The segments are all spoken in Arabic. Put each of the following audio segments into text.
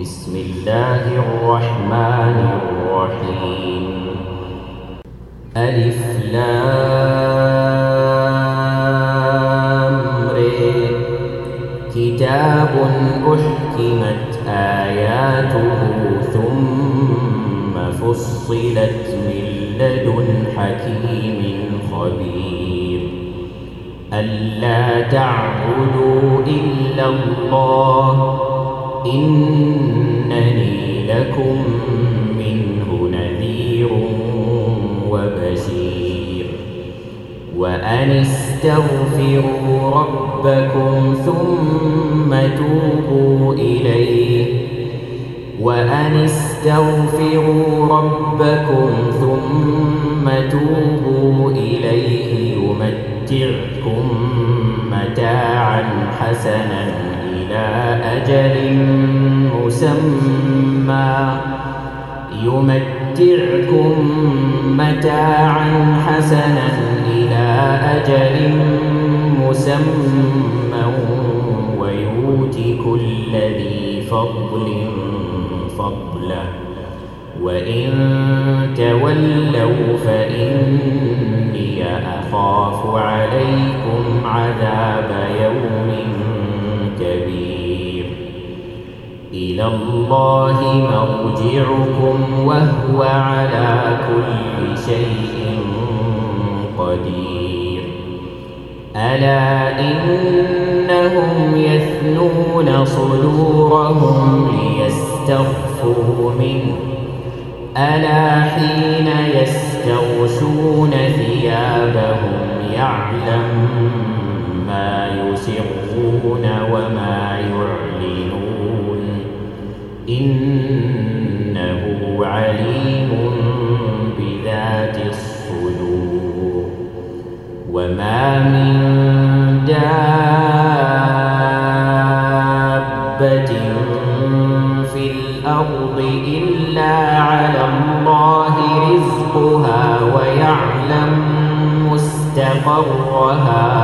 بسم الله الرحمن الرحيم. ألف لام كتاب أحكمت آياته ثم فصلت من لدن حكيم خبير. ألا تعبدوا إلا الله إنني لكم منه نذير وبشير. وأن استغفروا ربكم ثم توبوا إليه. وأن استغفروا ربكم ثم توبوا إليه. يمتعكم متاعا حسنا إلى أجل مسمى. يمتعكم متاعا حسنا إلى أجل مسمى. ويؤتي كل ذي فضل فضله. وإن تولوا فإني أخاف عليكم عذاب يوم كبير إلى الله مرجعكم وهو على كل شيء قدير. ألا إنهم يثنون صدورهم ليستخفوا منه؟ ألا حين يستغشون ثيابهم يعلم يسرون وما يعلنون. إنه عليم بذات الصدور. وما من دابة في الأرض إلا على الله رزقها ويعلم مستقرها.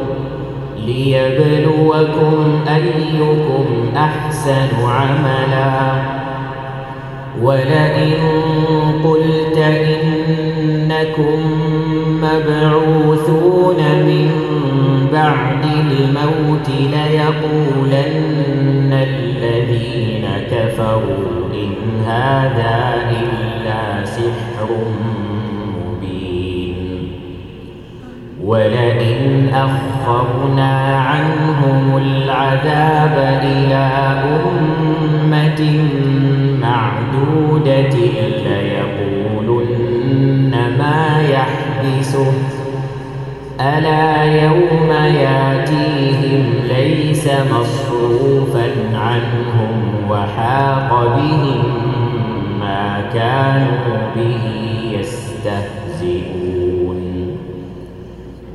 ليبلوكم أيكم أحسن عملا. ولئن قلت إنكم مبعوثون من بعد الموت ليقولن الذين كفروا إن هذا إلا سحر ولئن أخرنا عنهم العذاب إلى أمة معدودة ليقولن ما يحبسه ألا يوم ياتيهم ليس مصروفا عنهم وحاق بهم ما كانوا به يستهزئون.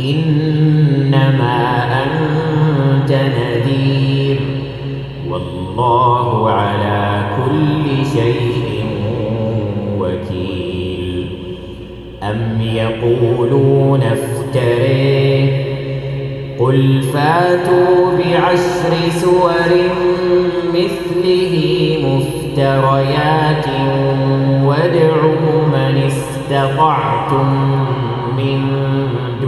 إنما أنت نذير. والله على كل شيء وكيل. أم يقولون افتريه. قل فاتوا بعشر سور مثله مفتريات وادعوا من استطعتم من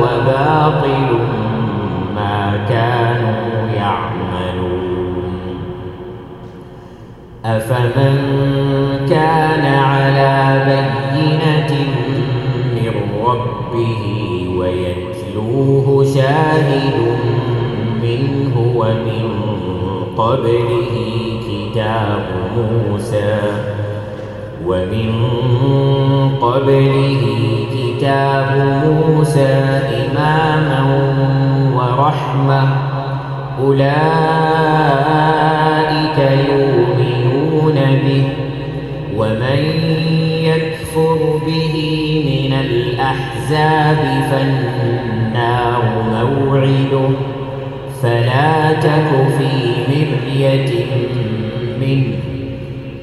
وباطل ما كانوا يعملون. أفمن كان على بينة من ربه ويتلوه شاهد منه ومن قبله كتاب موسى ومن قبله كتاب موسى إماما ورحمة أولئك يؤمنون به ومن يكفر به من الأحزاب فالنار موعده فلا تك في مرية منه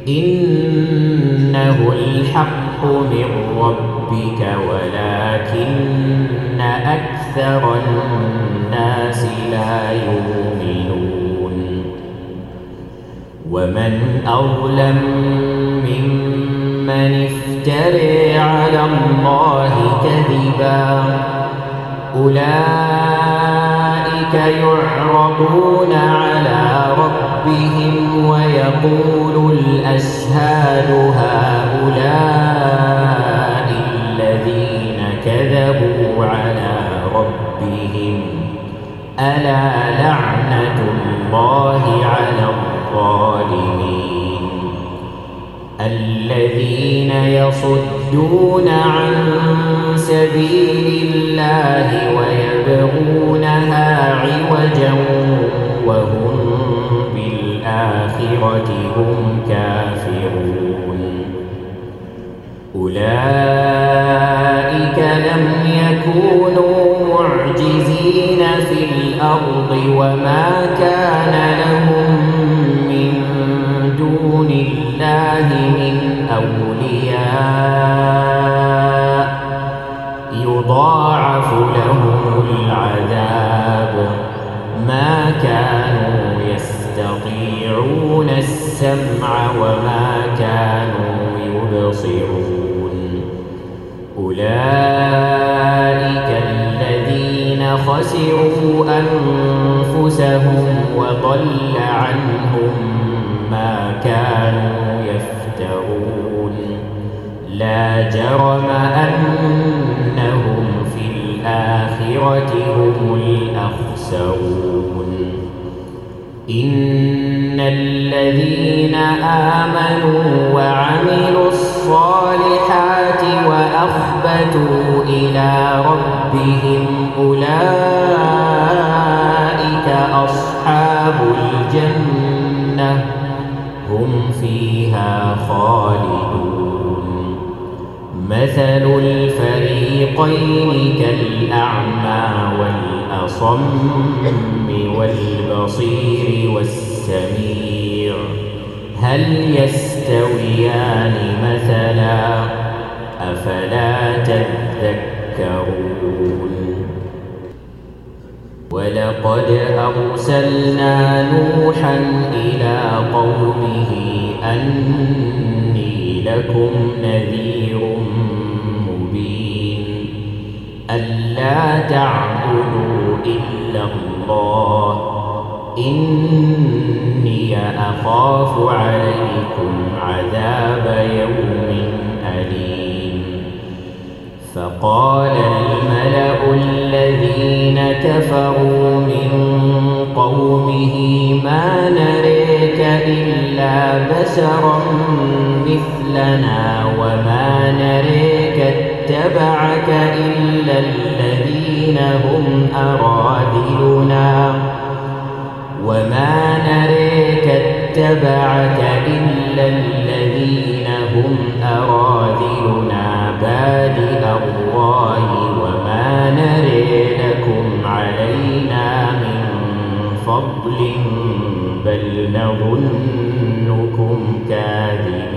إنه الحق من ربك ولكن أكثر الناس لا يؤمنون. ومن أظلم ممن افتري على الله كذبا أولئك يعرضون على ربهم ويقول الأشهاد هؤلاء ألا لعنة الله على الظالمين؟ الذين يصدون عن سبيل الله ويبغونها عوجا وهم بالآخرة هم كافرون. أولئك وما الأخسرون إن الذين آمنوا وعملوا الصالحات وأخبتوا إلى ربهم أولئك أصحاب الجنة هم فيها خالدون. مثل الفريقين كالأعمى والأصم والبصير والسميع هل يستويان مثلا؟ أفلا تذكرون؟ ولقد أرسلنا نوحا إلى قومه أني لكم نذير ألا تعبدوا إلا الله. إني أخاف عليكم عذاب يوم أليم. فقال الملأ الذين كفروا من قومه ما نريك إلا بشرا مثلنا وما نريك اتبعك إلا الذين هم أرادلنا وما نريك اتبعك إلا الذين هم أرادلنا بادئ الله وما نري لكم علينا من فضل بل نظنكم كاذبين.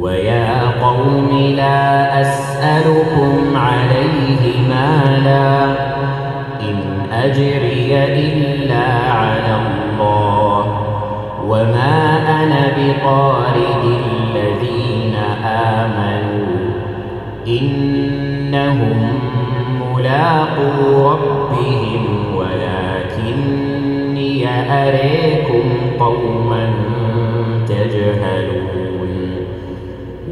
ويا قوم لا أسألكم عليه مالا إن أجري إلا على الله وما أنا بطارد الذين آمنوا إنهم ملاقو ربهم ولكني أريكم قوما تجهلون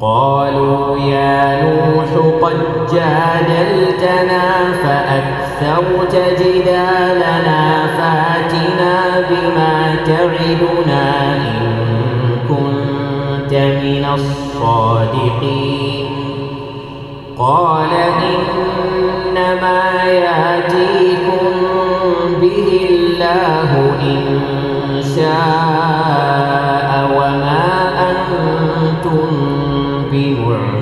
قالوا يا نوح قد جادلتنا فأكثرت جدالنا فاتنا بما تعدنا إن كنت من الصادقين. قال إنما يأتيكم به الله إن شاء وما أنتم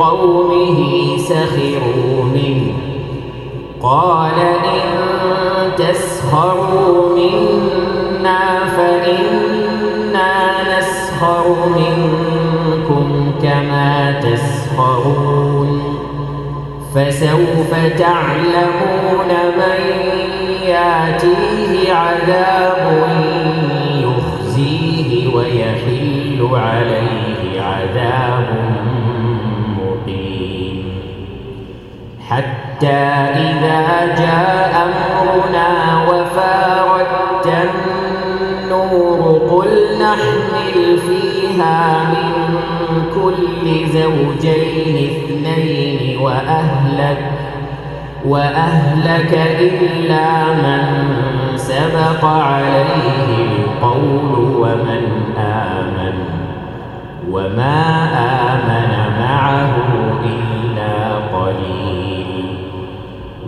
قومه سخروا منه. قال إن تسخروا منا فإنا نسخر منكم كما تسخرون. فسوف تعلمون من يأتيه عذاب يخزيه ويحل عليه عذاب حتى إذا جاء أمرنا وفارت النور قل نحمل فيها من كل زوجين اثنين وأهلك وأهلك إلا من سبق عليه القول ومن آمن وما آمن معه إلا قليل.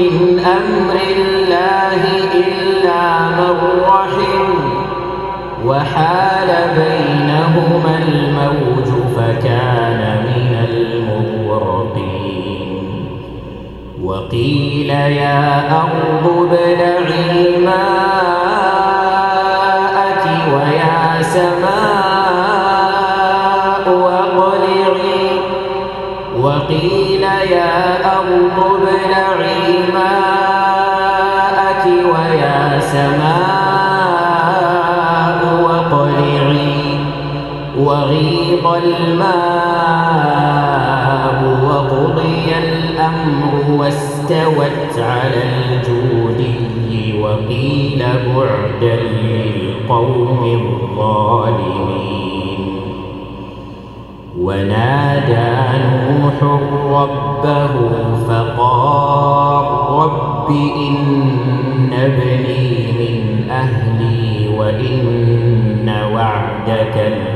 من أمر الله إلا من رحم. وحال بينهما الموج فكان من المغرقين. وقيل يا أرض ابلعي ماءك ويا سماء أقلعي وقيل يا الماء وقضي الأمر واستوت على الجودي وقيل بعدا للقوم الظالمين. ونادى نوح ربه فقال رب إن ابني من أهلي وإن وعدك الحق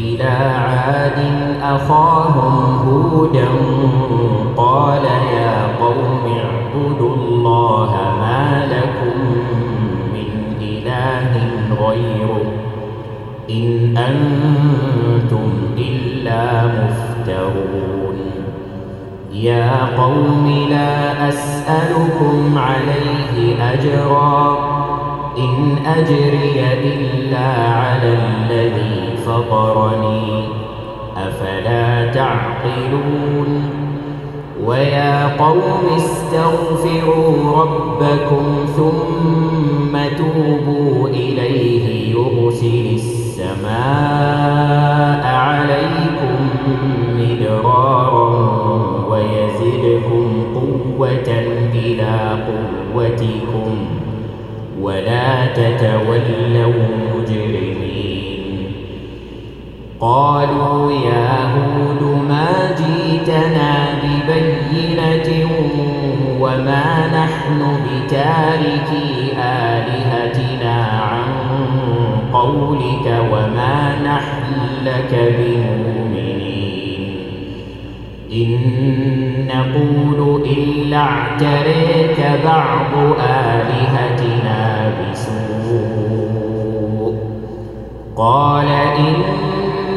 وإلى عاد أخاهم هودا قال يا قوم اعبدوا الله ما لكم من إله غيره إن أنتم إلا مفترون. يا قوم لا أسألكم عليه أجرا إن أجري إلا على الذي فطرني. أفلا تعقلون؟ ويا قوم استغفروا ربكم ثم توبوا إليه يرسل السماء عليكم مدرارا ويزدكم قوة إلى قوتكم. ولا تتولوا مجرمين. قالوا يا هود ما جئتنا ببينة وما نحن بتاركي آلهتنا عن قولك وما نحن لك بمؤمنين. إن نقول إلا اعتريك بعض آلهتنا بسوء. قال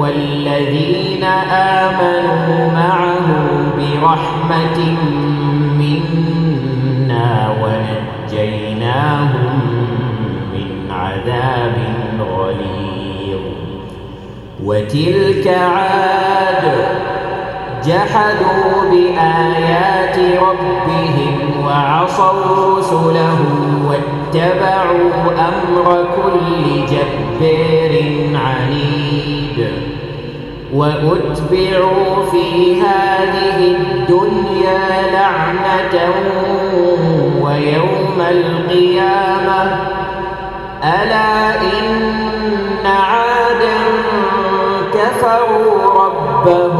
والذين آمنوا معه برحمة منا ونجيناهم من عذاب غليظ. وتلك عاد جحدوا بآيات ربهم وعصوا رسله واتبعوا أمر كل جبار عنيد وأتبعوا في هذه الدنيا لعنة ويوم القيامة. ألا إن عادا كفروا ربهم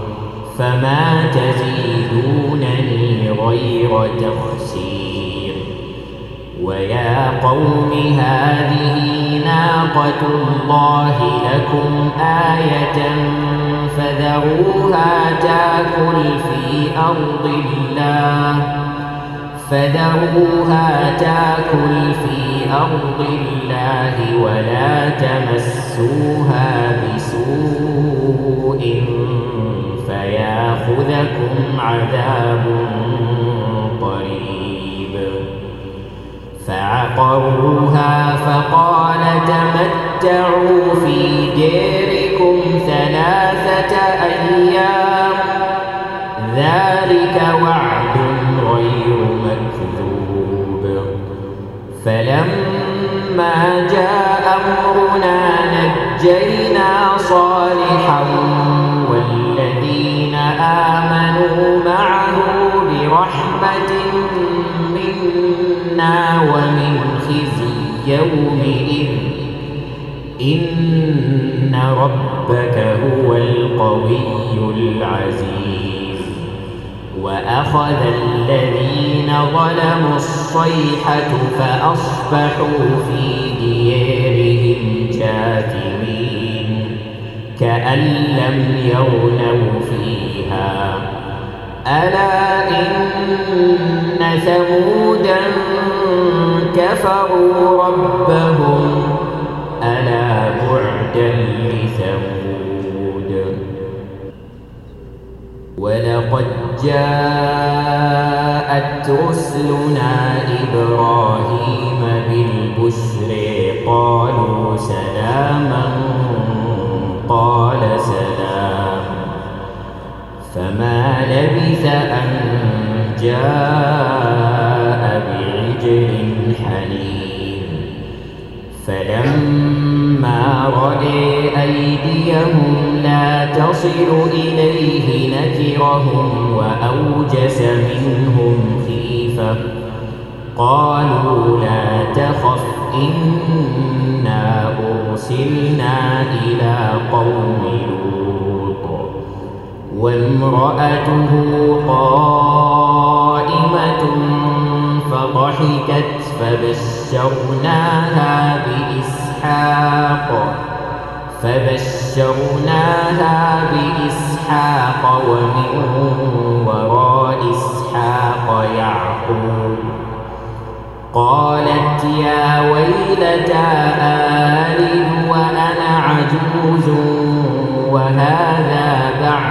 فما تزيدونني غير تخسير ويا قوم هذه ناقة الله لكم آية فذروها تاكل في أرض الله فذروها تاكل في أرض الله ولا تمسوها بسوء فياخذكم عذاب قريب. فعقروها فقال تمتعوا في ديركم ثلاثة أيام. ذلك وعد غير مكذوب. فلما جاء أمرنا نجينا صالحا آمنوا معه برحمة منا ومن خزي يومئذ. إن ربك هو القوي العزيز. وأخذ الذين ظلموا الصيحة فأصبحوا في ديارهم جاثمين. كأن لم يغنوا فيها ألا إن ثمودا كفروا ربهم ألا بعدا لثمود ولقد جاءت رسلنا إبراهيم بالبشر قالوا سلاما قال فما لبث أن جاء بعجل حنين فلما رأي أيديهم لا تصل إليه نكرهم وأوجس منهم خيفة قالوا لا تخف إنا أرسلنا إلى قوم لوط وامرأته قائمة فضحكت فبشرناها بإسحاق فبشرناها بإسحاق ومن وراء إسحاق يعقوب. قالت يا ويلتى آلد وأنا عجوز وهذا بعلي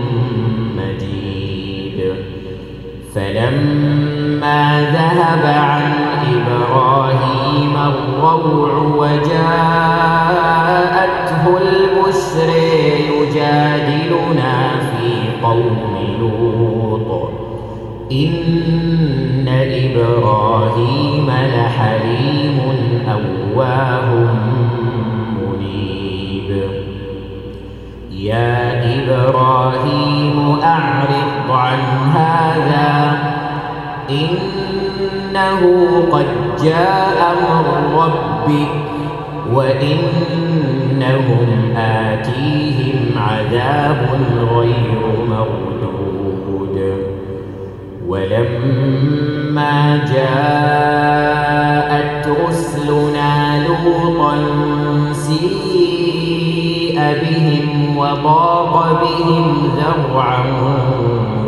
فلما ذهب عن إبراهيم الروع وجاءته البشر يجادلنا في قوم لوط. إن إبراهيم لحليم أواه منيب. يا إبراهيم أعرض عن هذا إنه قد جاء من ربك وإنهم آتيهم عذاب غير مردود. ولما جاءت رسلنا لوطا سيء بهم وضاق بهم ذرعا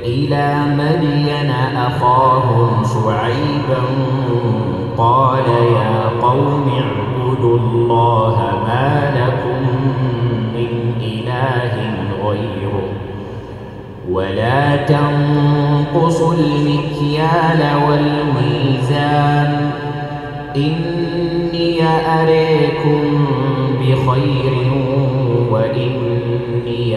وإلى مدين أخاهم شعيبا قال يا قوم اعبدوا الله ما لكم من إله غيره ولا تنقصوا المكيال والميزان إني أريكم بخير وإني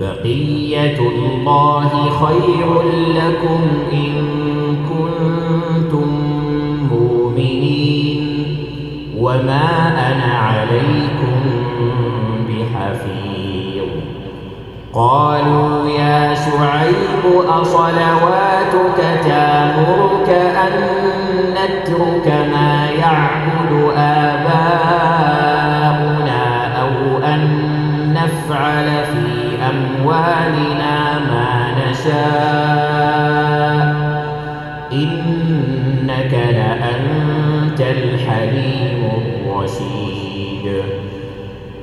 بقية الله خير لكم إن كنتم مؤمنين وما أنا عليكم بحفيظ. قالوا يا شعيب أصلواتك تامرك أن نترك ما يعبد آباؤنا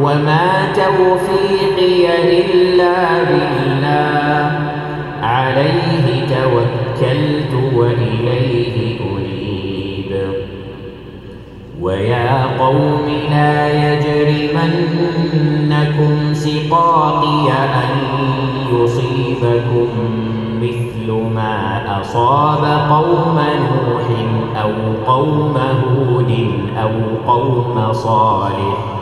وما توفيقي إلا بالله عليه توكلت وإليه أنيب ويا قوم لا يجرمنكم سقاطي أن يصيبكم مثل ما أصاب قوم نوح أو قوم هود أو قوم صالح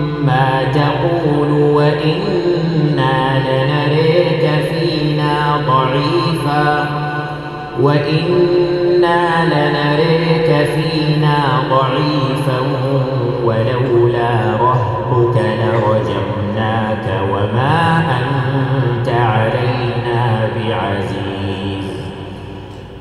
تقول وإنا لنريك فينا ضعيفا. وإنا لنريك فينا ضعيفا. ولولا رهبك لرجمناك وما أنت علينا بعزيز.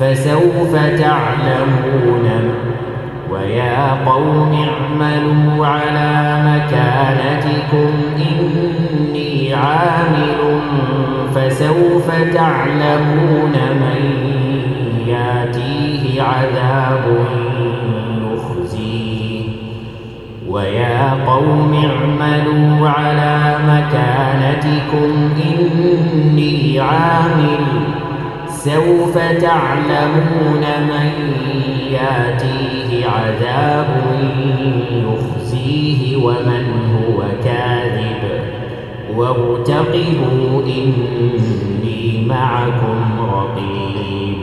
فسوف تعلمون. ويا قوم اعملوا على مكانتكم إني عامل فسوف تعلمون من ياتيه عذاب يخزيه ويا قوم اعملوا على مكانتكم إني عامل سوف تعلمون من ياتيه عذاب يخزيه ومن هو كاذب. وارتقبوا إني معكم رقيب.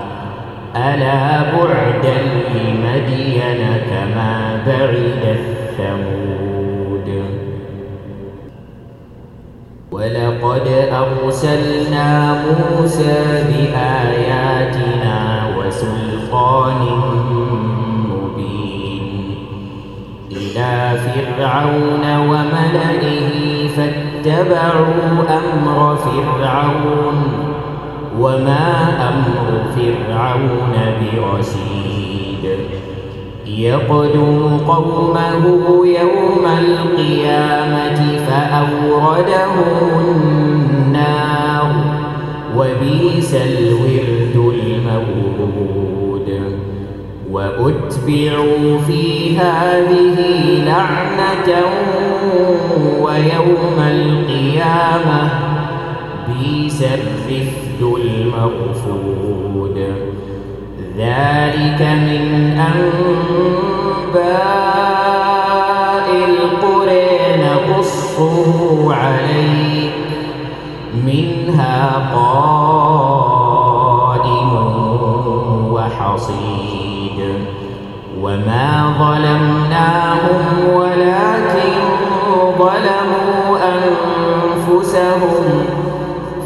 ألا بعدا لمدين كما بعد الثمود ولقد أرسلنا موسى بآياتنا وسلطان مبين إلى فرعون وملئه فاتبعوا أمر فرعون وما أمر فرعون برشيد يقدم قومه يوم القيامة فأوردهم النار وبئس الورد المورود وأتبعوا في هذه لعنة ويوم القيامة بئس الرفد المرفود ذلك من أنباء القرى نقصه عليك. منها قائم وحصيد. وما ظلمناهم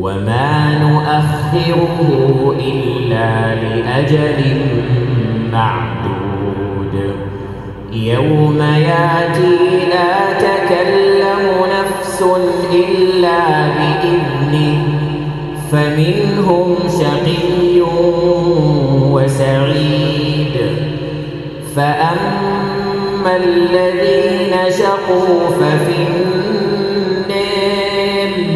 وما نؤخره إلا لأجل معدود يوم ياتي لا تكلم نفس إلا بإذنه فمنهم شقي وسعيد فأما الذين شقوا ففي النار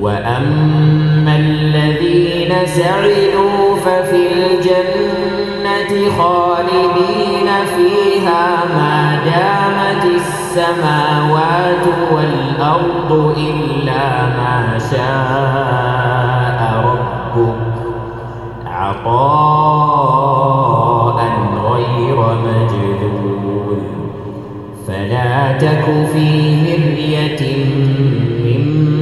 وأما الذين سعدوا ففي الجنة خالدين فيها ما دامت السماوات والأرض إلا ما شاء ربك عطاء غير مجذول فلا تك في مرية مما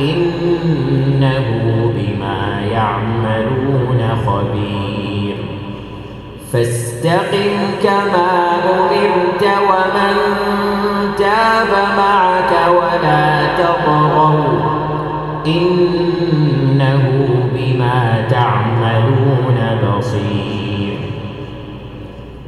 إنه بما يعملون خبير. فاستقم كما أمرت ومن تاب معك ولا تطغوا. إنه بما تعملون بصير.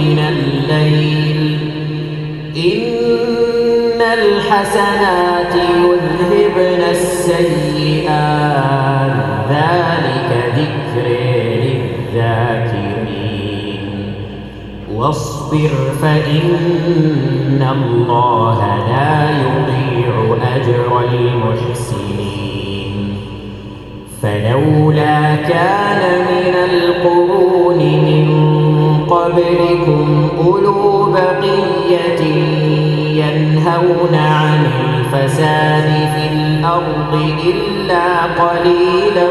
من الليل. إن الحسنات يذهبن السيئات. ذلك ذكر للذاكرين. واصبر فإن الله لا يضيع أجر المحسنين. فلولا كان من القرون من قبلكم أولو بقية ينهون عن الفساد في الأرض إلا قليلا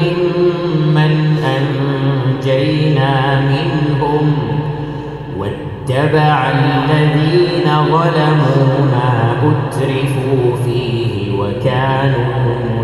ممن أنجينا منهم واتبع الذين ظلموا ما أترفوا فيه وكانوا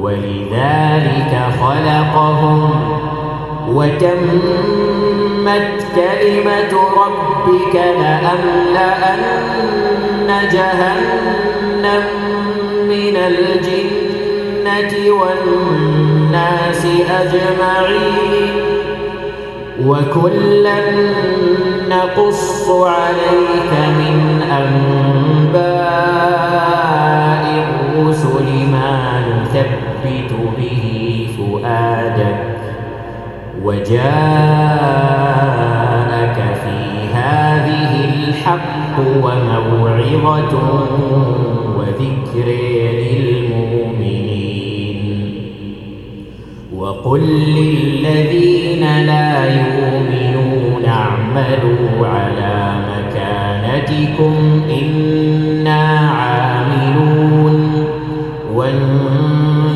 ولذلك خلقهم وتمت كلمة ربك لأملأن جهنم من الجنة والناس أجمعين وكلا نقص عليك من أنباء الرسل ما نثبت به فؤادك وجاءك في هذه الحق وموعظة وذكر للمؤمنين. وقل للذين لا يؤمنون اعملوا على مكانتكم إنا